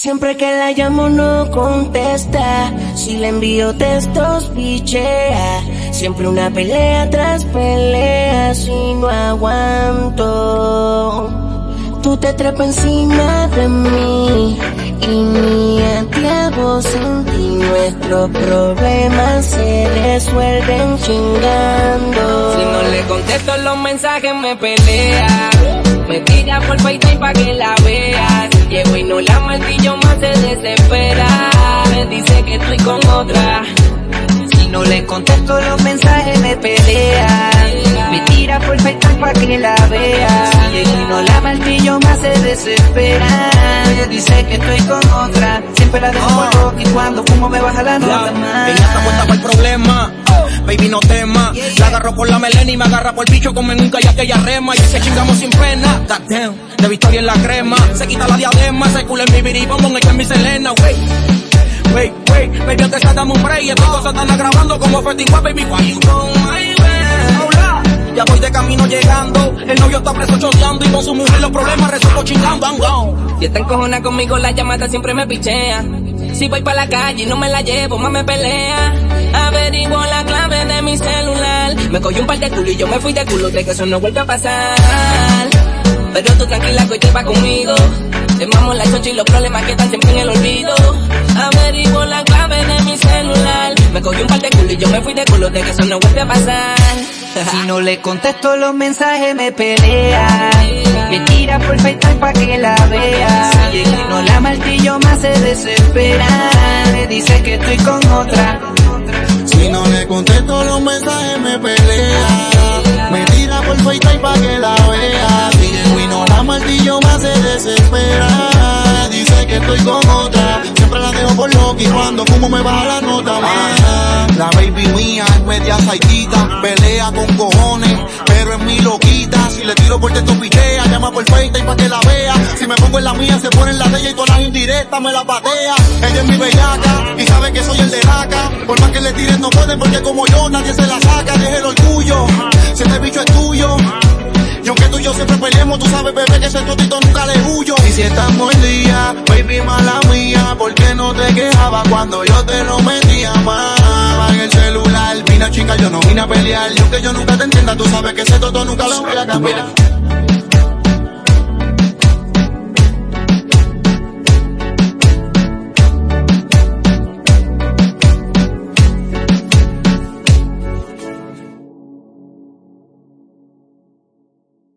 Siempre que la llamo no contesta, si le envío textos pichea, siempre una pelea tras pelea, si no aguanto. Tú te trepas encima de mí y ni te hago sin ti. Nuestros problemas se resuelven chingando. Si no le contesto los mensajes me pelea, me tira por FaceTime pa' que la veas. La martillo más se desespera. Me dice que estoy con otra. Si no le contesto los mensajes me pelea. Me tira por FaceTime pa' que la vea. Y no la martillo más se desespera. Me dice que estoy con otra. Siempre la dejo por poco y cuando fumo me baja la nota más. Ella está puesta para el problema. Baby, no tema. La agarro por la melena y me agarra por el bicho como nunca ya que ella rema. Y se chingamos sin pena. God damn, de victoria en la crema. Se quita la diadema, se culo en mi biri, vamos a en mi selena, wey. Wey, wey, baby, aunque sea dame un break. Estas cosas están grabando como Festival, baby, why you go, my Hola. Ya voy de camino llegando. El novio está preso choteando y con su mujer los problemas resuelto chingando. I'm gone. Si está encojona conmigo, la llamada siempre me pichea. Si voy pa' la calle y no me la llevo, más me pelea. Averiguo la clave de mi celular. Me cogió un par de culo y yo me fui de culo de que eso no vuelve a pasar. Pero tú tranquila que hoy va conmigo. Temamos la chocha y los problemas que están siempre en el olvido. Averiguo la clave de mi celular. Me cogió un par de culo y yo me fui de culo de que eso no vuelve a pasar. Si no le contesto los mensajes me pelea. Me tira por FaceTime pa' que la vea. Se desespera. Me dice que estoy con otra. Si no le contesto los mensajes me pelea. Me tira por FaceTime pa' que la vea. Y no la martillo más se desespera. Dice que estoy con otra. Siempre la dejo por loco y cuando fumo me baja la nota más. La baby mía es media saitita, pelea con cojones, pero es mi loquita. Si le tiro por texto pichea, llama por FaceTime pa' que la vea. Me pongo en la mía, se pone en la de ella y todas las indirectas me la patea. Ella es mi bellaca y sabe que soy el de laca. Por más que le tiren no puede porque como yo nadie se la saca. Deje el orgullo, si este bicho es tuyo. Y aunque tú y yo siempre peleemos, tú sabes, bebé, que ese totito nunca le huyo. Y si el día, baby, mala mía, ¿por qué no te quejabas cuando yo te lo metía más? En el celular, vine a chingar, yo no vine a pelear. Y aunque yo nunca te entienda, tú sabes que ese toto nunca lo voy a cambiar.